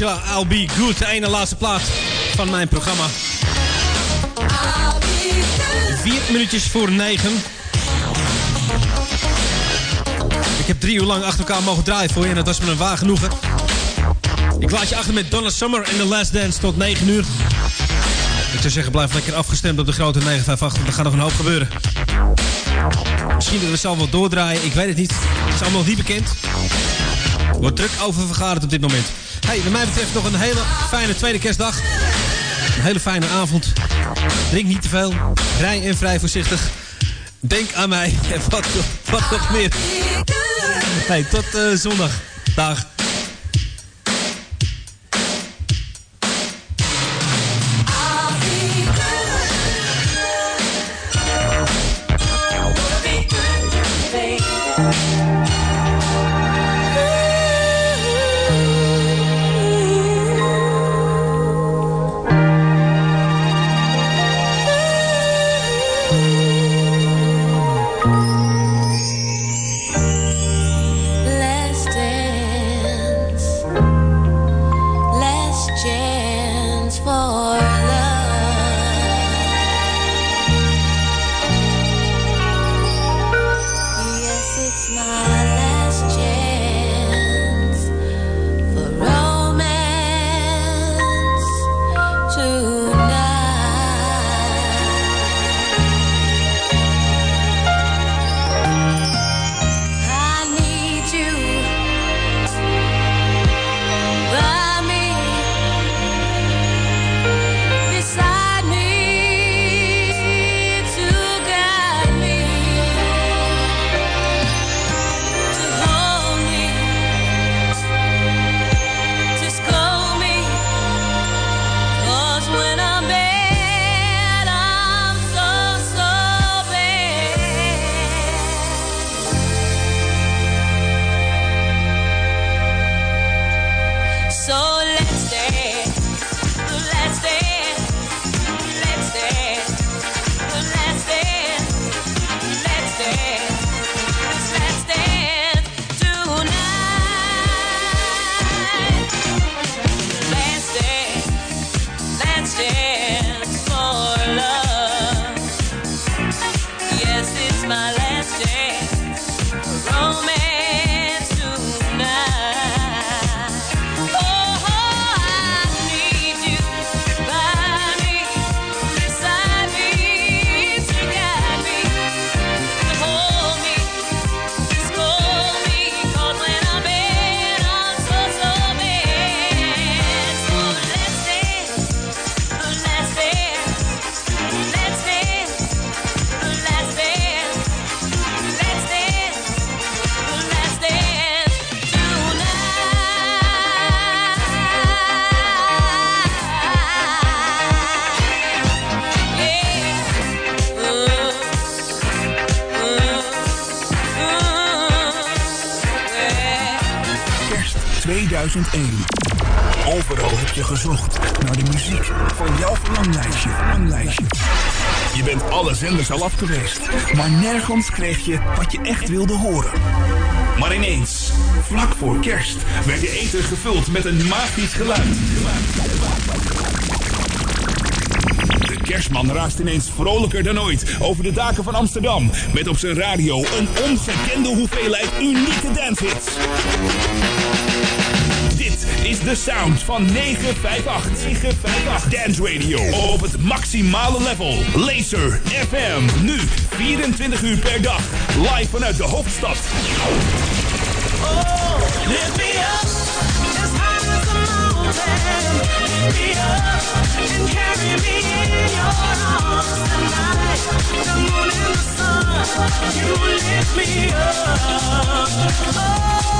Angela, I'll Be Good. De ene laatste plaats van mijn programma. Vier minuutjes voor negen. Ik heb drie uur lang achter elkaar mogen draaien voor je en dat was me een waar genoegen. Ik laat je achter met Donna Summer in The Last Dance tot 9 uur. Ik zou zeggen, blijf lekker afgestemd op de grote 958, want er gaat nog een hoop gebeuren. Misschien dat we zelf wel doordraaien, ik weet het niet. Het is allemaal nog niet bekend. Wordt druk over vergaderd op dit moment. Hey, wat mij betreft nog een hele fijne tweede kerstdag. Een hele fijne avond. Drink niet te veel. Rij en vrij voorzichtig. Denk aan mij. En wat, nog meer. Tot eh, zondag. Dag. Zenders al af geweest, maar nergens kreeg je wat je echt wilde horen. Maar ineens, vlak voor kerst, werd je eten gevuld met een magisch geluid. De kerstman raast ineens vrolijker dan ooit over de daken van Amsterdam. Met op zijn radio een ongekende hoeveelheid unieke dancehits. De sound van 958. 958 Dance Radio. Op het maximale level. Laser FM. Nu 24 uur per dag. Live vanuit de hoofdstad. Lift me up as high as the mountain. Lift me up and carry me in your arms tonight. The moon and the sun, you lift me up. Oh.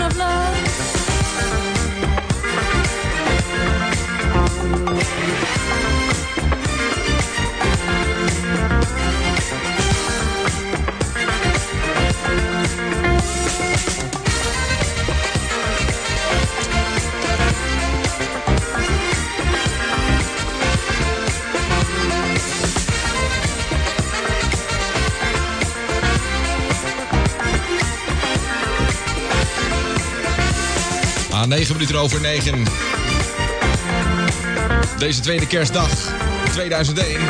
of love. 9 minuten over 9. Deze tweede kerstdag 2001.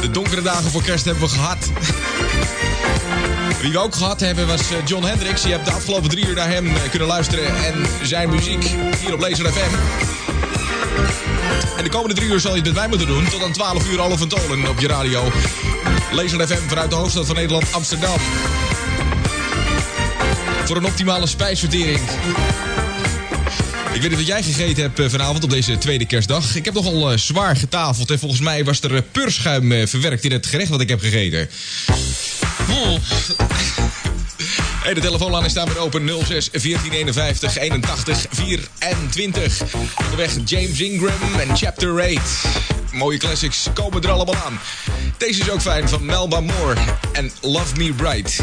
De donkere dagen voor kerst hebben we gehad. Wie we ook gehad hebben was eh, John Hendricks. Je hebt de afgelopen drie uur naar hem eh, kunnen luisteren en zijn muziek hier op Laser FM. En de komende drie uur zal je het met mij moeten doen. Tot aan 12 uur alle van Tolen op je radio. Laser FM vanuit de hoofdstad van Nederland, Amsterdam. Voor een optimale spijsvertering. Ik weet niet wat jij gegeten hebt eh, vanavond op deze tweede kerstdag. Ik heb nogal uh, zwaar getafeld en volgens mij was er uh, purschuim verwerkt in het gerecht wat ik heb gegeten. Hey, de telefoonlijn is staan weer open 06 1451 81 24. Onderweg James Ingram en Chapter 8. Mooie classics komen er allemaal aan. Deze is ook fijn van Melba Moore en Love Me Right.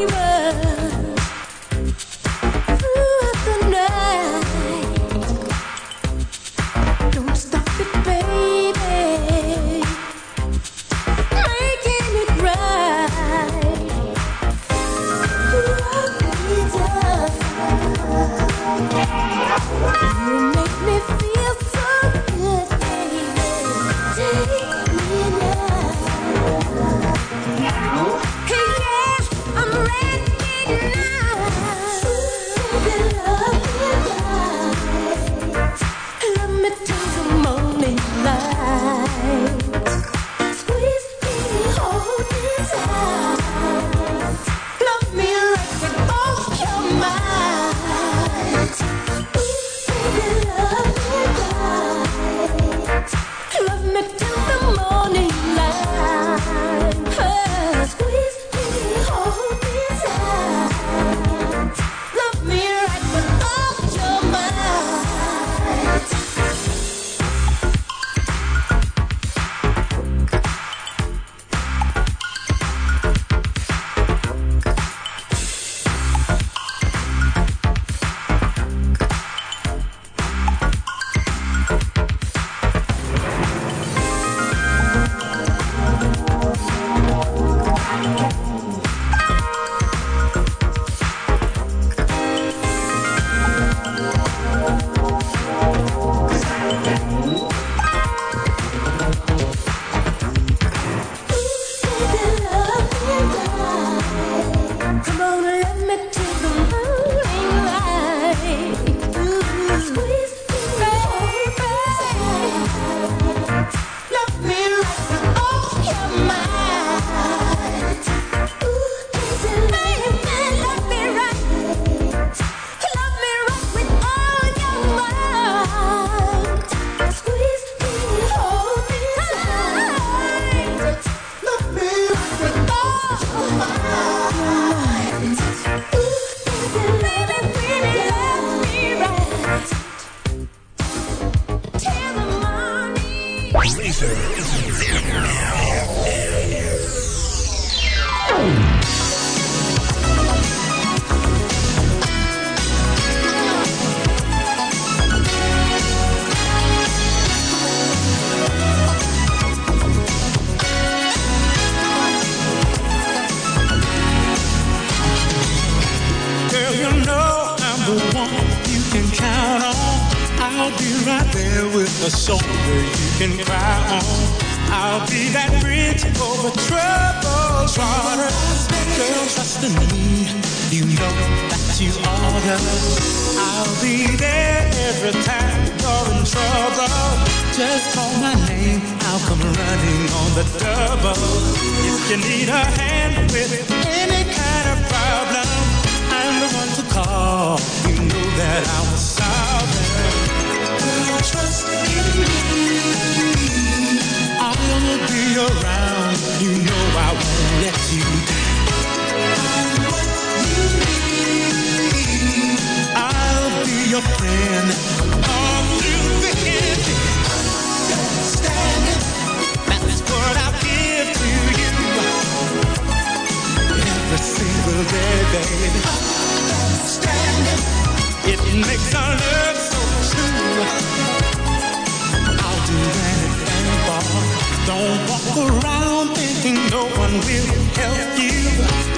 around thinking no one will help you.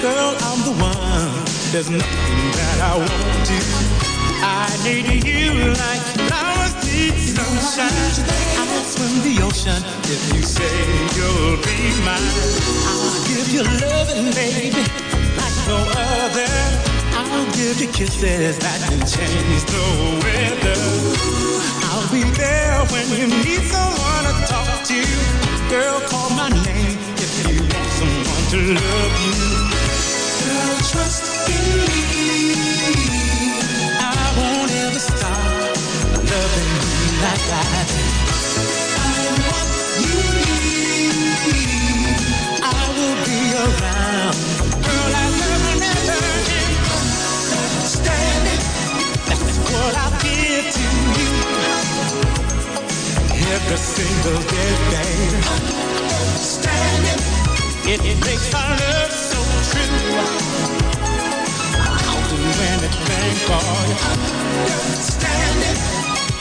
Girl, I'm the one. There's nothing that I won't do. I need you like flowers need sunshine. I'll swim the ocean if you say you'll be mine. I'll give you loving, baby, like no other. I'll give you kisses that can change the weather. I'll be there when you need someone to talk to. Girl, call my name if you want someone to love you. Girl, trust in me. I won't ever stop loving you like I do. I'm what you need. I will be around. Girl, I never, never end. Understanding, that's what I Every single day. Understanding, it, it makes our love so true. I'll do anything for you. Understanding,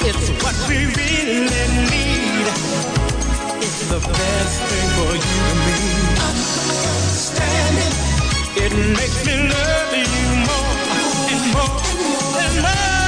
it's what we really need. It's the best thing for you and me. Understanding, it makes me love you more and more and more.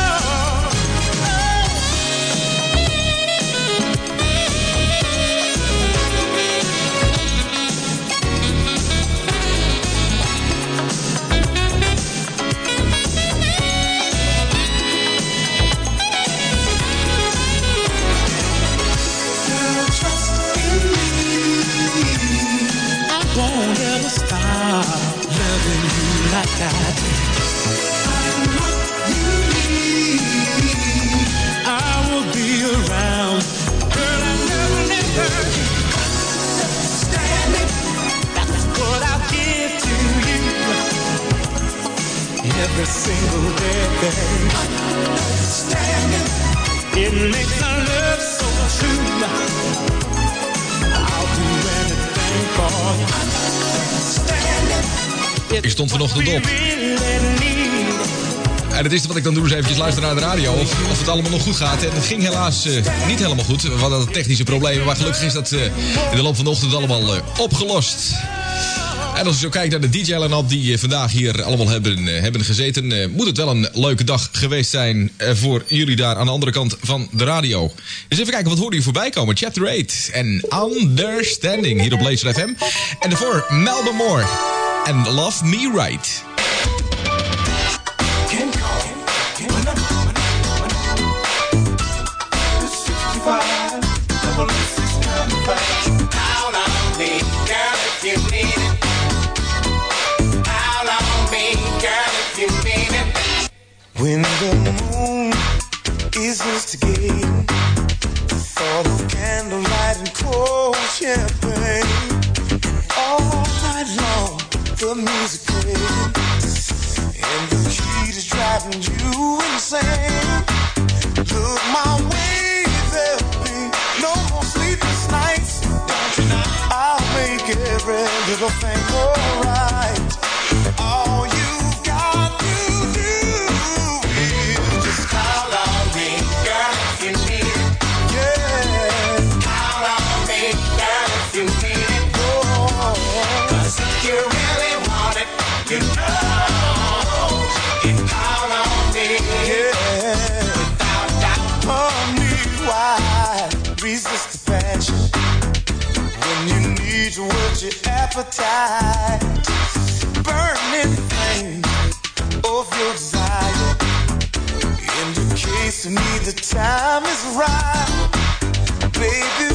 Every single day, babe. Stand it. It makes our love so true. I'll do anything for you. Ik stond vanochtend op. En het eerste wat ik dan doe is eventjes luisteren naar de radio of, of het allemaal nog goed gaat. En het ging helaas eh, niet helemaal goed. We hadden technische problemen, maar gelukkig is dat eh, in de loop van de ochtend allemaal eh, opgelost. En als je zo kijkt naar de DJ-line-up die eh, vandaag hier allemaal hebben, hebben gezeten... moet het wel een leuke dag geweest zijn voor jullie daar aan de andere kant van de radio. Dus even kijken, wat hoorde je voorbij komen? Chapter 8 en Understanding hier op Laser FM. En daarvoor Melba Moore and Love Me Right. When the moon is instigating, thought of candlelight and cold champagne. Oh the music plays, and the heat is driving you insane. Look my way, there'll be no more sleepless nights. I'll make every little thing alright. All Please whet your appetite, burning flame of your desire. In the case you need the time is right, baby.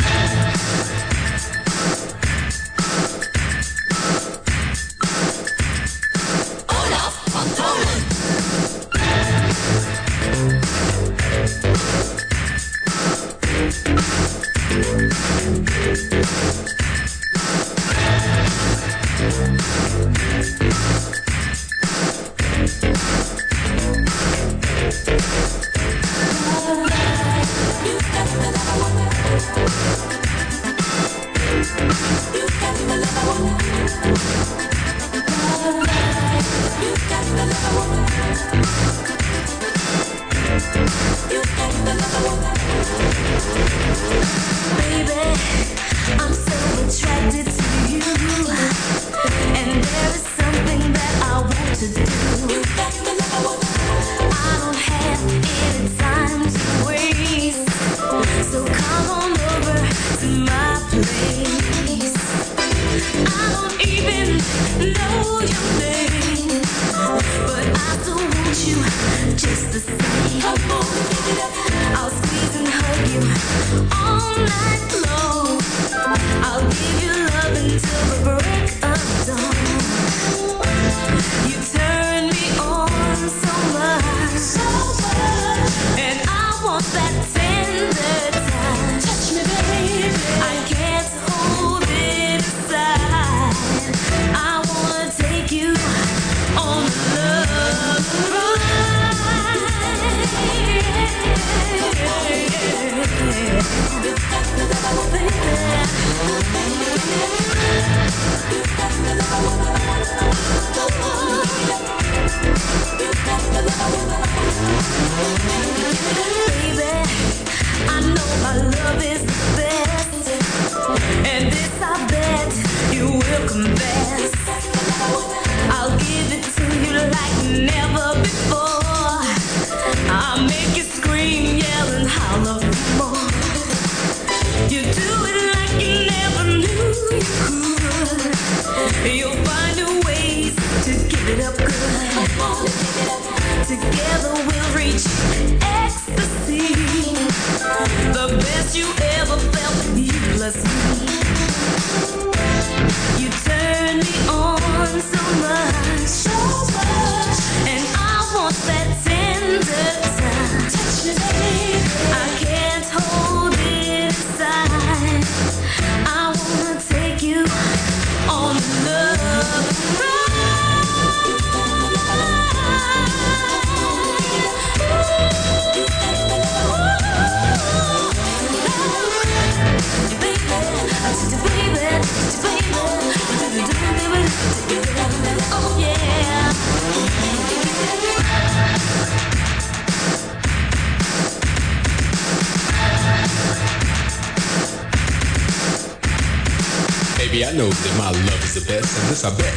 Baby, I know that my love is the best, and this I bet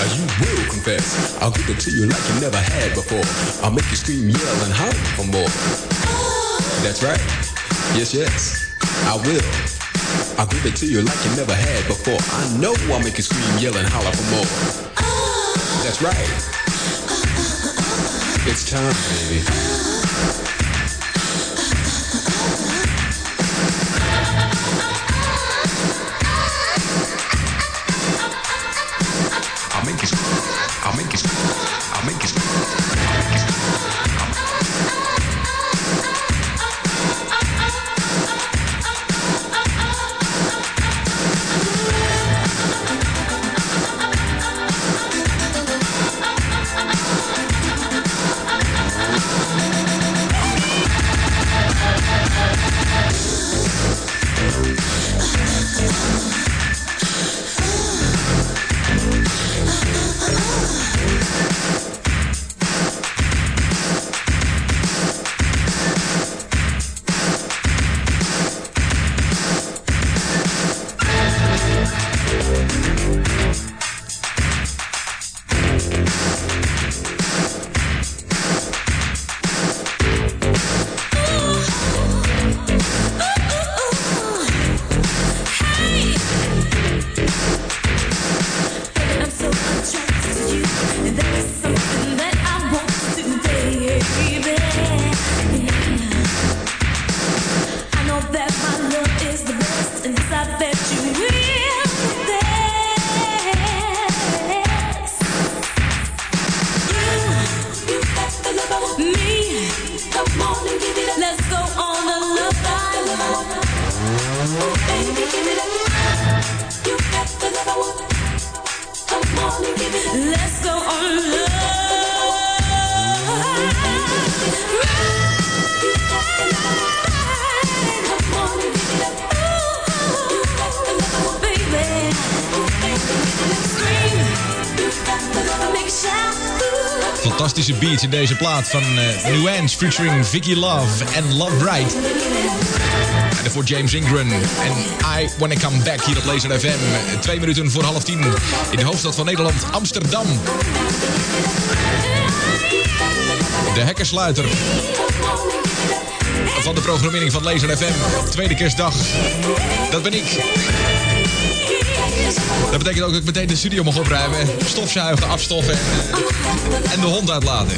uh, you will confess. I'll give it to you like you never had before. I'll make you scream, yell, and holler for more. That's right. Yes, yes, I will. I'll give it to you like you never had before. I know I'll make you scream, yell, and holler for more. That's right. It's time, baby. Deze plaat van eh Nuance featuring Vicky Love en Love Bright. En daarvoor James Ingram en I Wanna Come Back hier op Laser FM. Twee minuten voor half tien in de hoofdstad van Nederland, Amsterdam. De hekkersluiter van de programmering van Laser FM. Tweede kerstdag. Dat ben ik. Dat betekent ook dat ik meteen de studio mag opruimen. Stofzuigen, afstoffen en, en de hond uitlaten.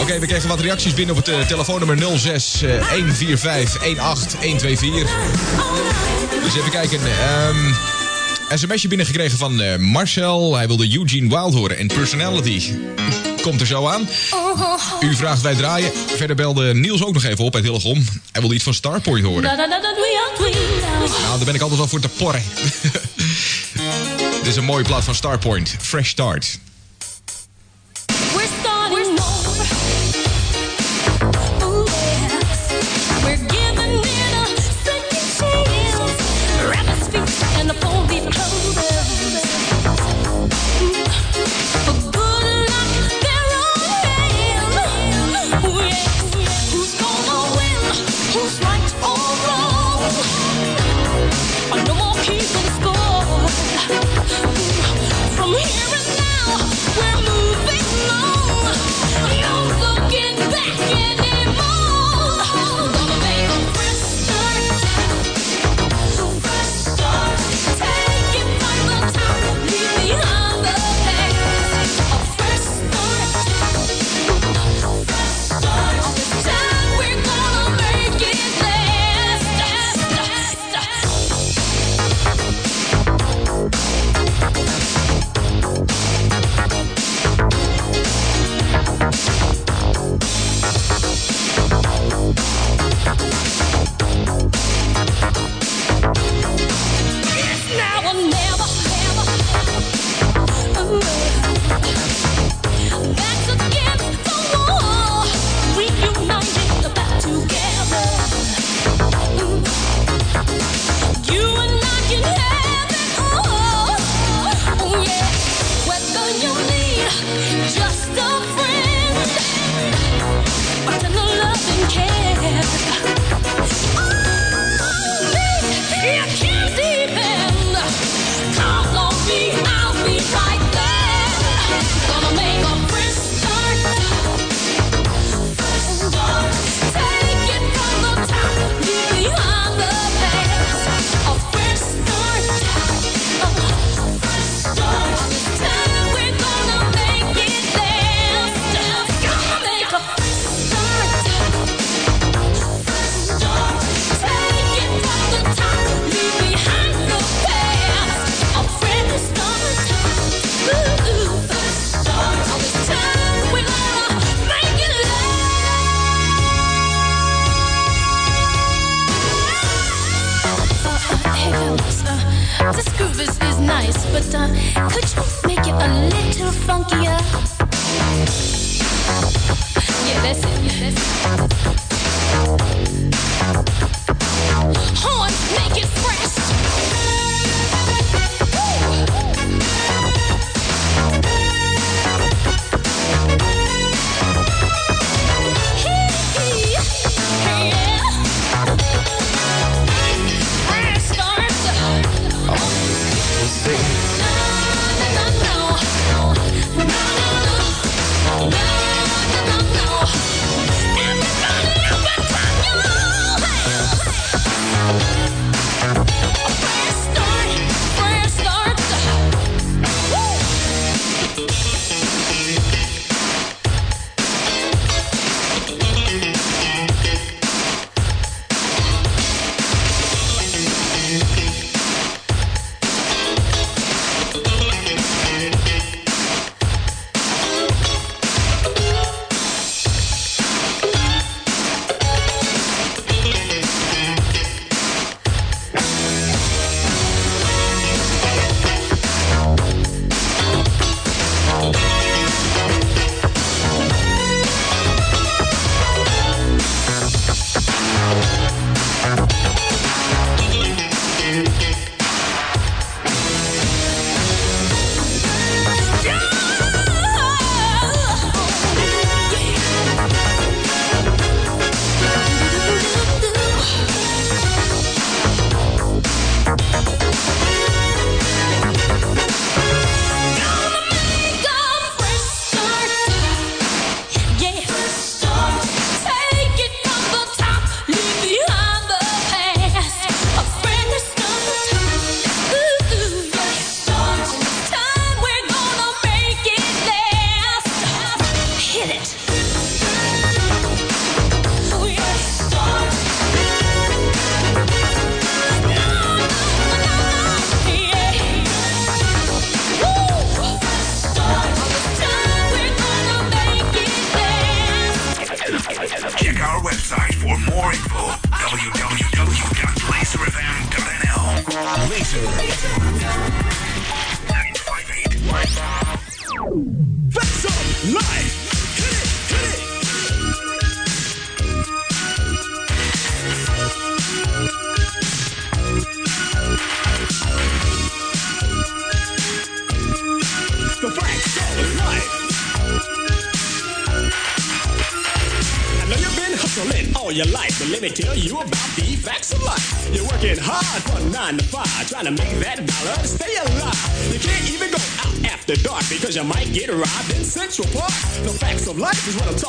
Oké, we kregen wat reacties binnen op het eh, telefoonnummer 06 eh, 145 18 124. Dus even kijken. ehm sms'je binnengekregen van eh, Marcel. Hij wilde Eugene Wild horen en Personality. Komt er zo aan. U vraagt wij draaien. Verder belde Niels ook nog even op uit Hillegom. Hij wilde iets van Starpoint horen. Nou, daar ben ik altijd wel voor te porren. Dit is een mooie plaat van Starpoint. Fresh Start.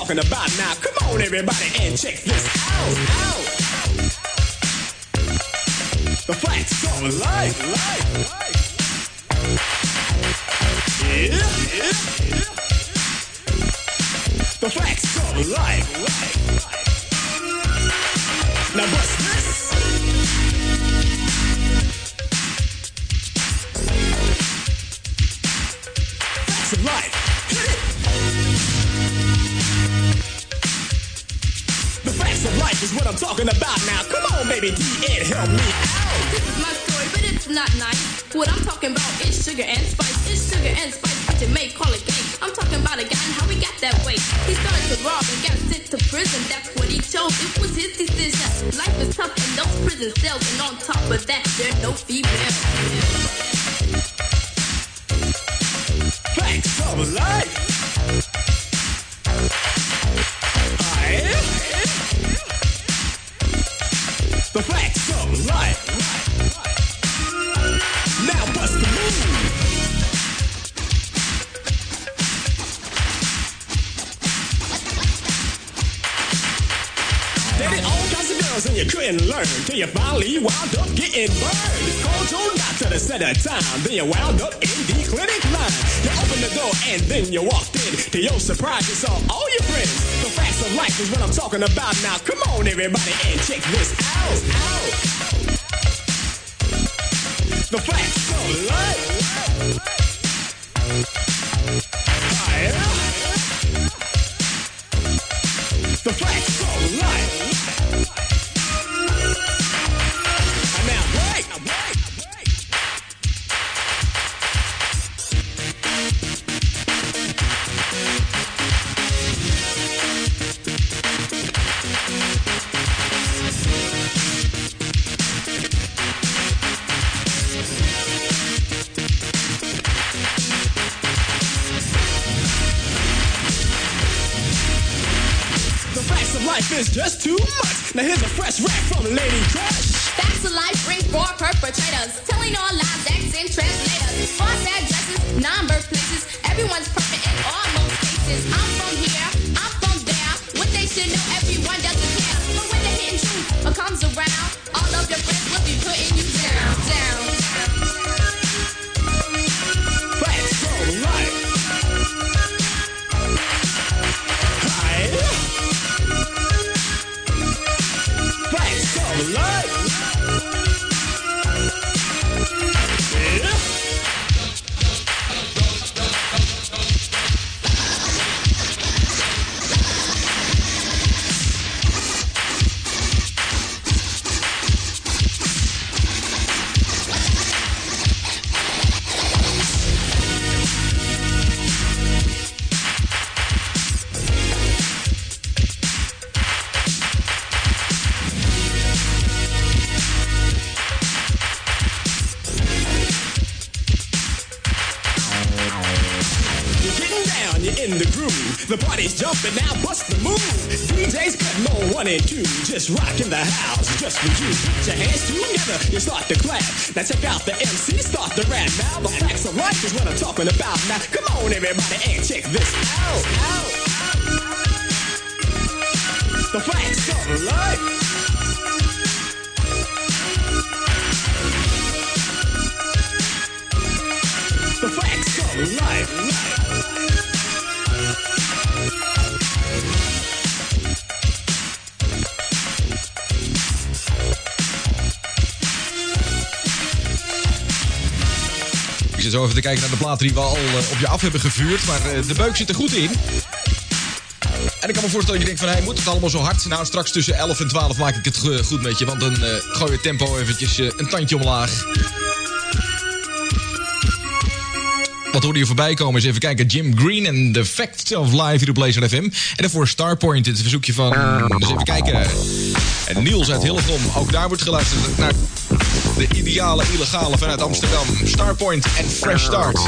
talking about now. Come on, everybody, and check this. The facts of life. and learn till you finally wound up getting burned. It's called your doctor to set a time. Then you wound up in the clinic line. You open the door and then you walked in. To your surprise, you saw all your friends. The facts of life is what I'm talking about now. Come on, everybody, and check this out. out. The facts of life. Fire. In the groove. The party's jumping now, bust the move. DJ's cutting on one and two, just rocking the house, just for you. Put your hands together, you start to clap. Now check out the MC, start the rap. Now the facts of life is what I'm talking about. Now come on, everybody, and check this out. out. The facts of life. The facts of life. Zo even te kijken naar de platen die we al eh, op je af hebben gevuurd. Maar eh, de beuk zit er goed in. En ik kan me voorstellen dat je denkt van... Hey, moet het allemaal zo hard? Nou, straks tussen 11 en 12 maak ik het goed met je. Want dan eh gooi je het tempo eventjes een tandje omlaag. Wat hoorde je voorbij komen? Eens even kijken. Jim Green en The Facts of Life hier op Laser FM. En daarvoor Starpoint, is een verzoekje van... Dus even kijken. En Niels uit Hillegom. Ook daar wordt geluisterd naar de ideale illegale vanuit Amsterdam. Starpoint en Fresh Start.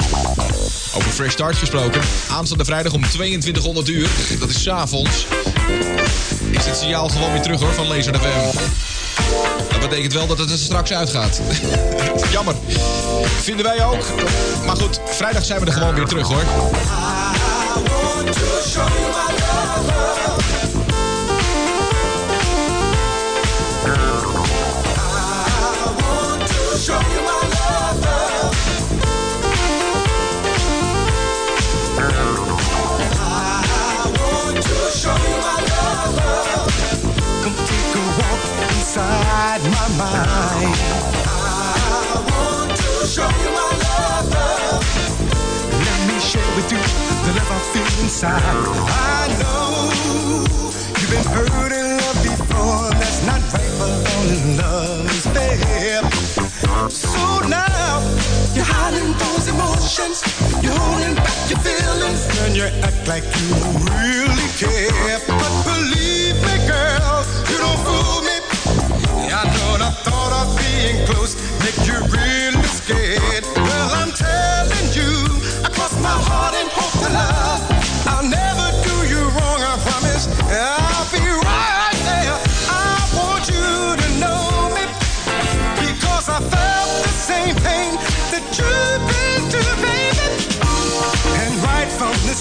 Over Fresh Start gesproken. Aanstaande vrijdag om 2200 uur. Dat is 's avonds. Is het signaal gewoon weer terug hoor van Laser FM. Dat betekent wel dat het er straks uitgaat. Jammer. Vinden wij ook. Maar goed, vrijdag zijn we er gewoon weer terug hoor. I want to show you my love. Let me share with you the love I feel inside. I know you've been hurt in love before. That's not right, love. So now you're hiding those emotions. You're holding back your feelings. And you act like you really care. But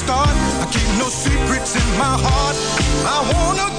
start, I keep no secrets in my heart. I wanna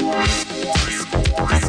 Yeah.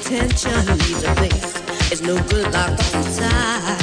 attention leaves a place. It's no good locked the time.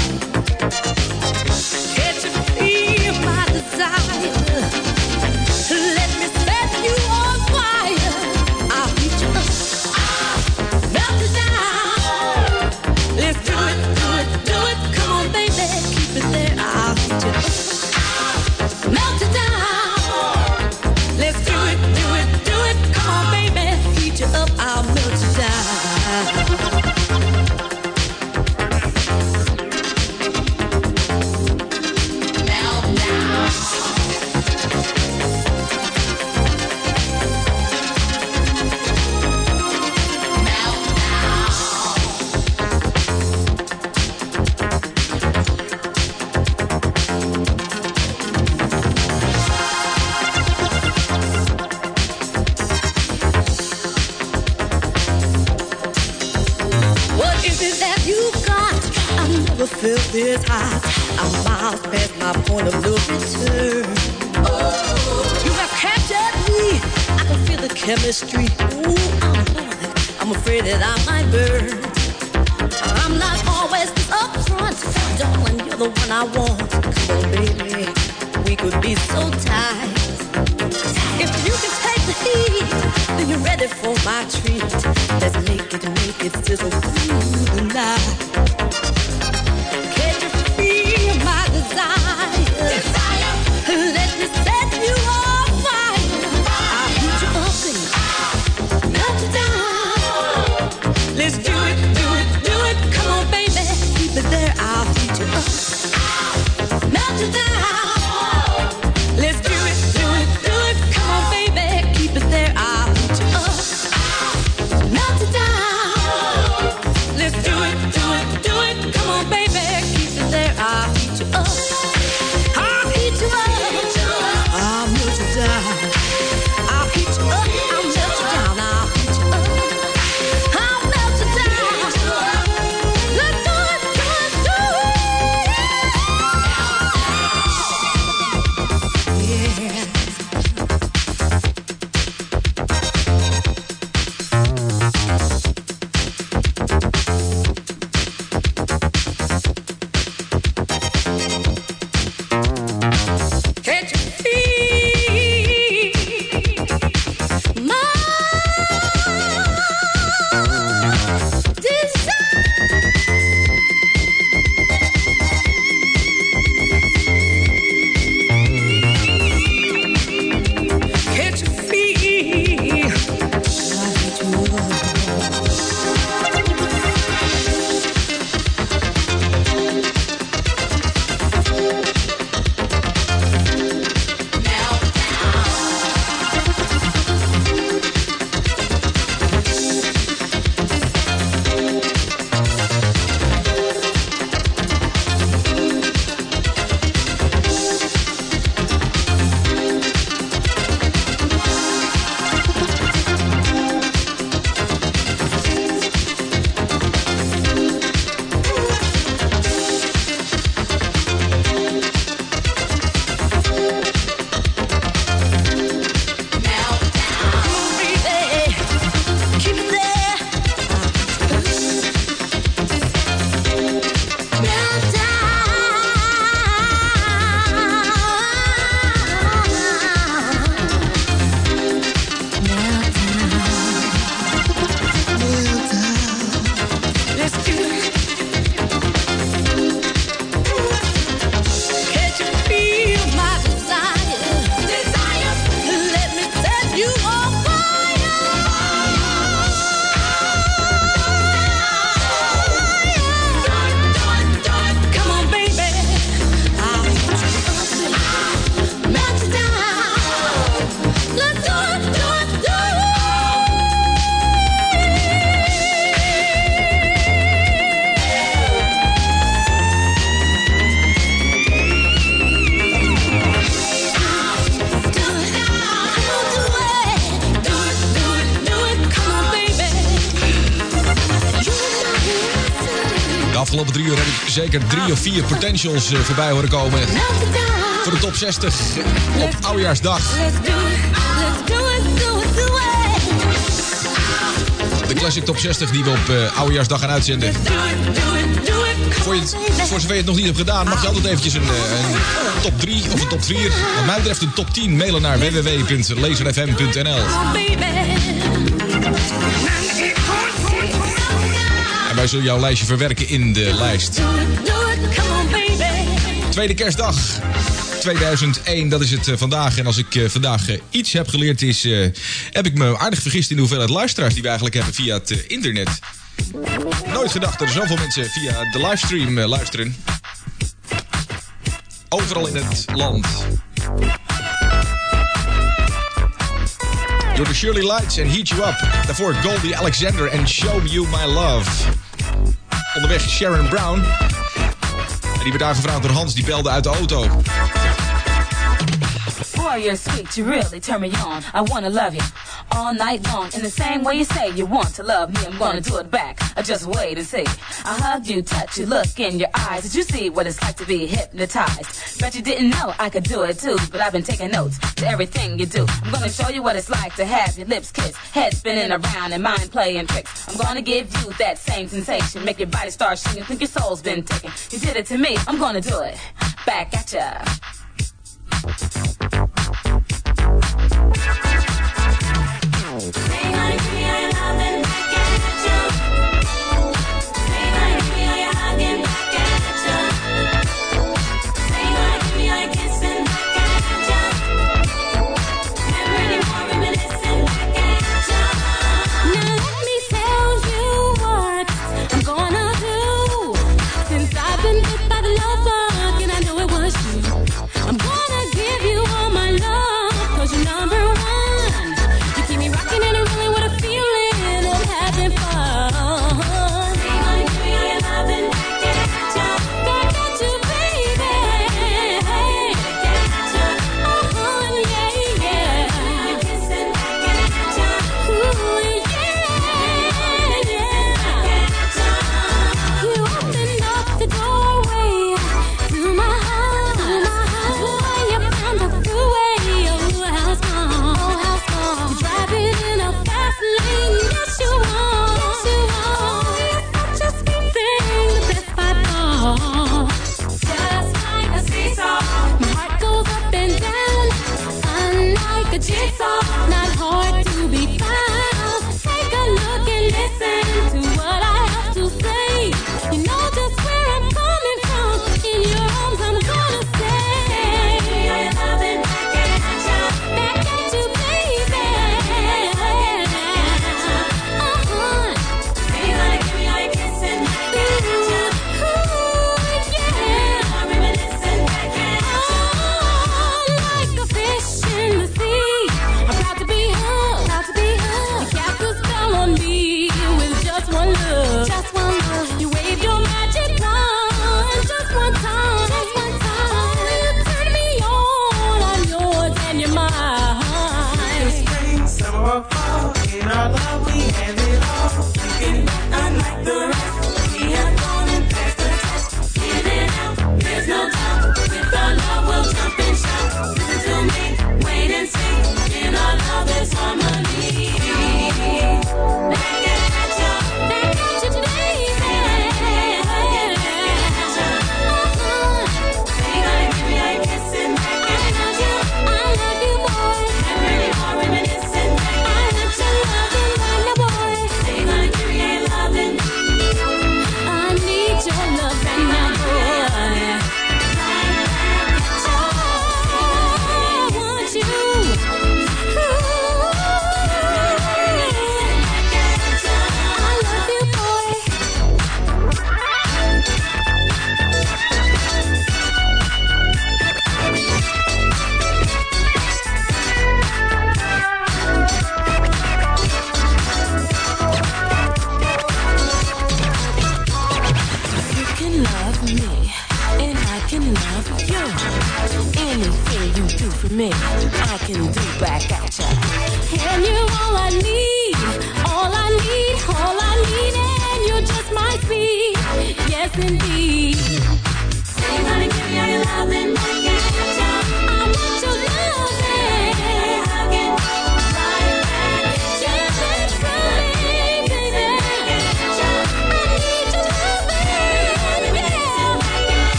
That you've got? I never felt this hot. I'm miles past my point of no return. Oh, you have captured me. I can feel the chemistry. Ooh, I'm hooked. I'm afraid that I might burn. I'm not always upfront. Darling, you're the one I want. Come on, baby. We could be so tight. If you can then you're ready for my treat. Let's make it, make it sizzle through the night. Can't you feel my desire? Desire. Let me set zeker drie of vier potentials eh, voorbij horen komen. Voor de top 60 op oudejaarsdag. Let's do it, let's do it, do it, do it. De classic top 60 die we op eh, oudejaarsdag gaan uitzenden. Voor, je, het- voor zover je het nog niet hebt gedaan, mag je altijd eventjes een, eh, een top 3 of een top 4. Wat mij betreft een top 10 mailen naar www.laserfm.nl. wij zullen jouw lijstje verwerken in de lijst. Tweede kerstdag 2001, dat is het eh, vandaag. En als ik eh, vandaag eh, iets heb geleerd is... heb ik me aardig vergist in de hoeveelheid luisteraars... die we eigenlijk hebben via het internet. Nooit gedacht dat er zoveel mensen via de livestream luisteren. Overal in het land. Door de Shirley Lights en Heat You Up. Daarvoor Goldie Alexander en Show You My Love. Onderweg Sharon Brown. En die werd daar gevraagd door Hans, die belde uit de auto. Boy, you're sweet. You really turn me on. I wanna love you all night long. In the same way you say you want to love me, I'm gonna do it back. I just wait and see. I hug you, touch you, look in your eyes. Did you see what it's like to be hypnotized? Bet you didn't know I could do it too, but I've been taking notes to everything you do. I'm gonna show you what it's like to have your lips kiss, head spinning around and mind playing tricks. I'm gonna give you that same sensation, make your body start shaking, think your soul's been taken. You did it to me, I'm gonna do it back at ya.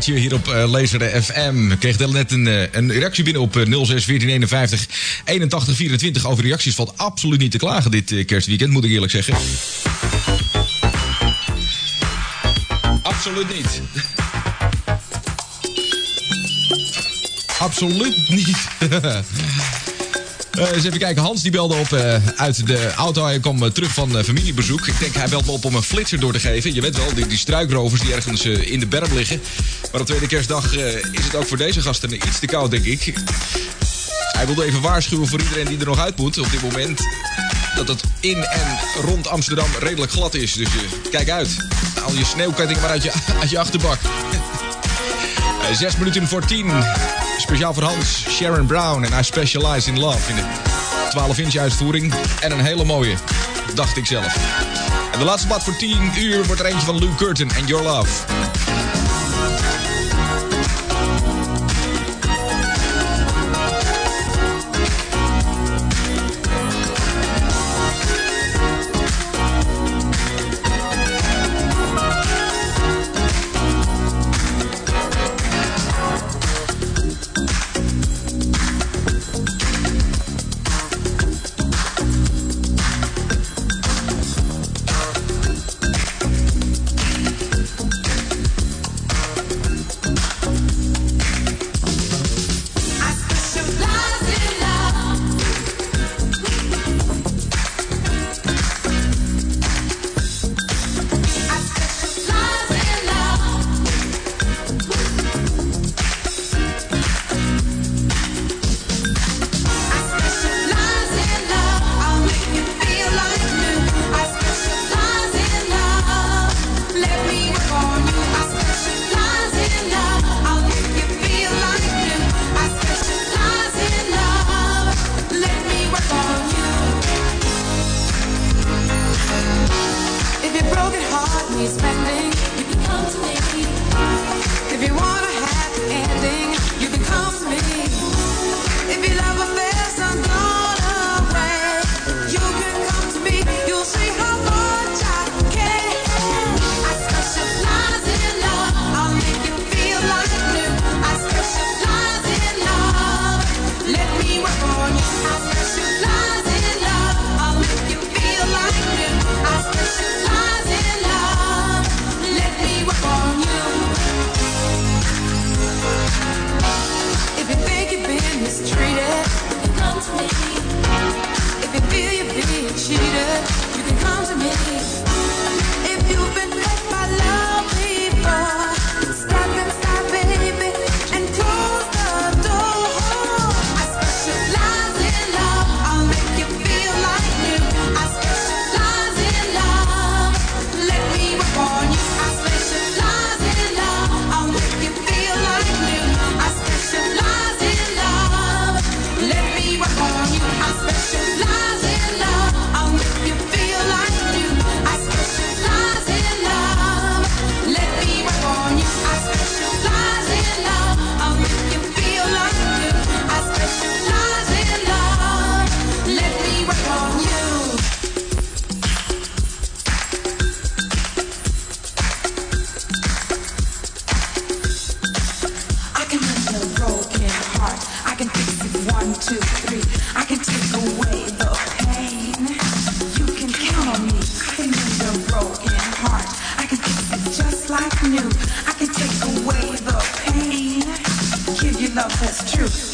Hier op eh, Laser FM. Ik kreeg net een, eh, een reactie binnen op eh, 06 1451 81 24. Over reacties valt absoluut niet te klagen dit eh, kerstweekend, moet ik eerlijk zeggen. Absoluut niet. Absoluut niet. Eh, eens even kijken, Hans die belde op eh, uit de auto. Hij kwam eh, terug van familiebezoek. Ik denk hij belt me op om een flitser door te geven. Je weet wel, die, die struikrovers die ergens in de berm liggen. Maar op tweede kerstdag is het ook voor deze gasten iets te koud, denk ik. Hij wilde even waarschuwen voor iedereen die er nog uit moet op dit moment. Dat het in en rond Amsterdam redelijk glad is. Dus kijk uit. Haal je sneeuwketting maar uit je, uit je achterbak. Zes minuten voor tien. Speciaal voor Hans, Sharon Brown en I Specialize in Love. In de 12 inch uitvoering. En een hele mooie, dacht ik zelf. En de laatste plaat voor 10 uur wordt er eentje van Lou Curtin en Your Love. I can take away the pain. Give you love that's true.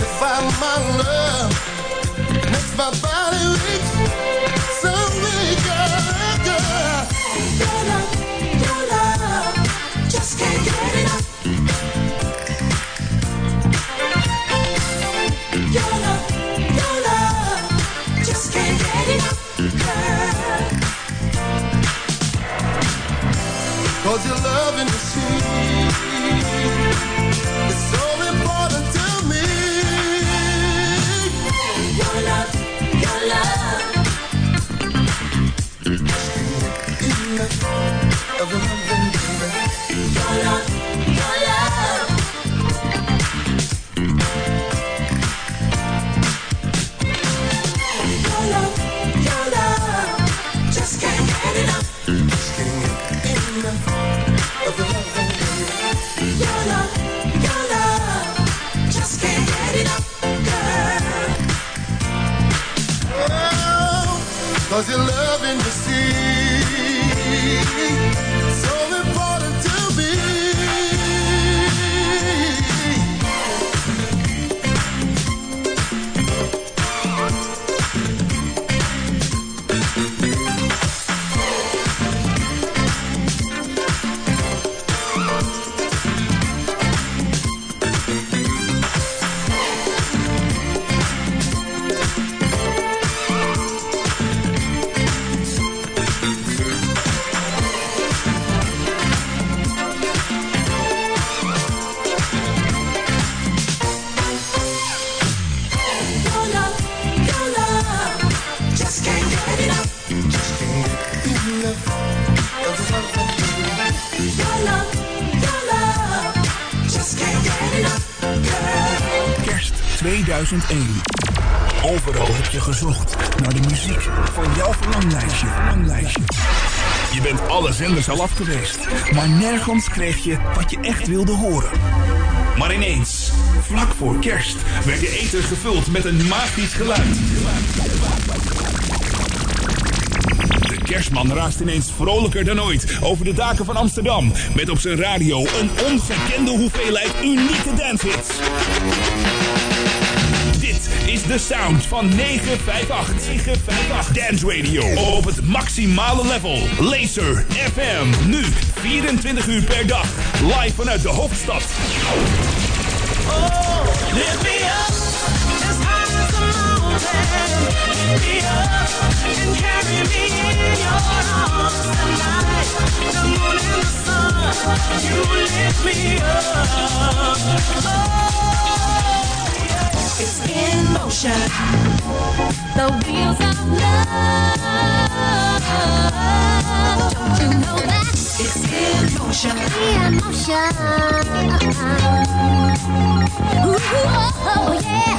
Intensify my love makes my body 2001. Overal heb je gezocht naar de muziek van jouw verlanglijstje. verlanglijstje. Je bent alle zenders al af geweest, maar nergens kreeg je wat je echt wilde horen. Maar ineens, vlak voor kerst, werd je eten gevuld met een magisch geluid. De kerstman raast ineens vrolijker dan ooit over de daken van Amsterdam. Met op zijn radio een ongekende hoeveelheid unieke dancehits. Dit is de sound van 958. 958 Dance Radio. Op het maximale level. Laser FM. Nu 24 uur per dag. Live vanuit de hoofdstad. Lift me up as high as the mountain. Lift me up and carry me in your arms tonight. The moon and the sun, you lift me up. Oh, It's in motion. The wheels of love. Don't you know that? It's in motion. In motion. Ooh, oh, oh, yeah.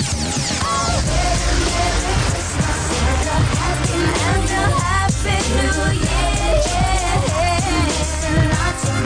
Happy new year. Lots of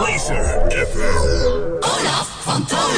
Laser FM. Olaf van Tolen.